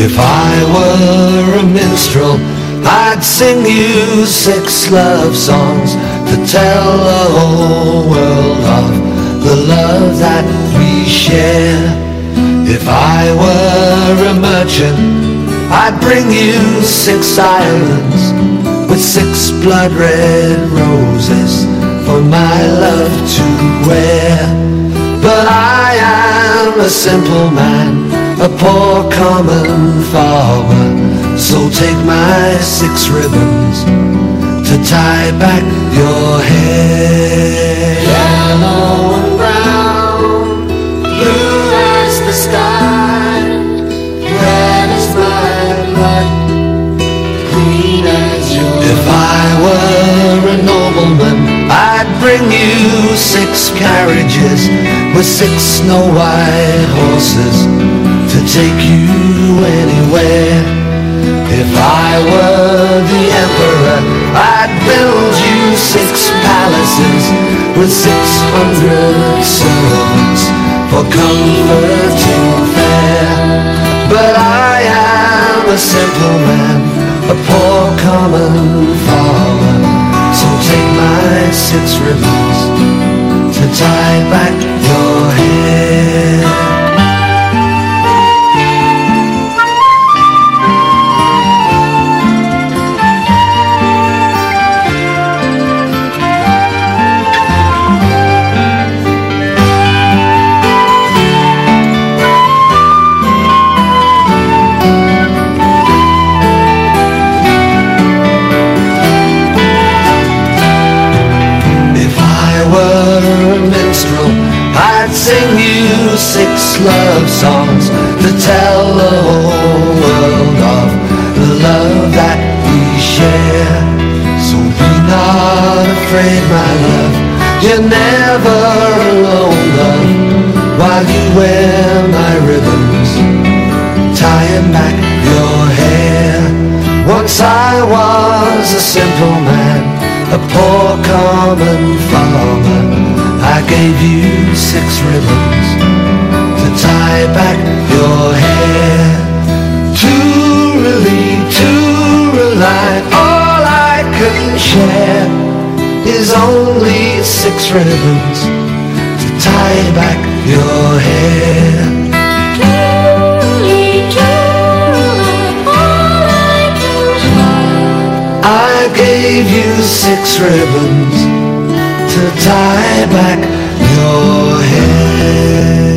If I were a minstrel, I'd sing you six love songs to tell the whole world of the love that we share. If I were a merchant, I'd bring you six islands with six blood red roses for my love to wear. But I am a simple man a poor common farmer. So take my six ribbons to tie back your hair. Yellow and brown, blue as the sky, red as my blood, green as your If I were a nobleman, I'd bring you six carriages with six snow white horses to take you anywhere. If I were the emperor, I'd build you six palaces with six hundred servants for comfort to fare. But I am a simple man, a poor common farmer. So take my six ribbons six love songs to tell the whole world of the love that we share. So be not afraid, my love, you're never alone, love, while you wear my ribbons, tying back your hair. Once I was a simple man, a poor common farmer. I gave you six ribbons back your hair. To relieve, to rely, all I can share is only six ribbons to tie back your hair. I gave you six ribbons to tie back your hair.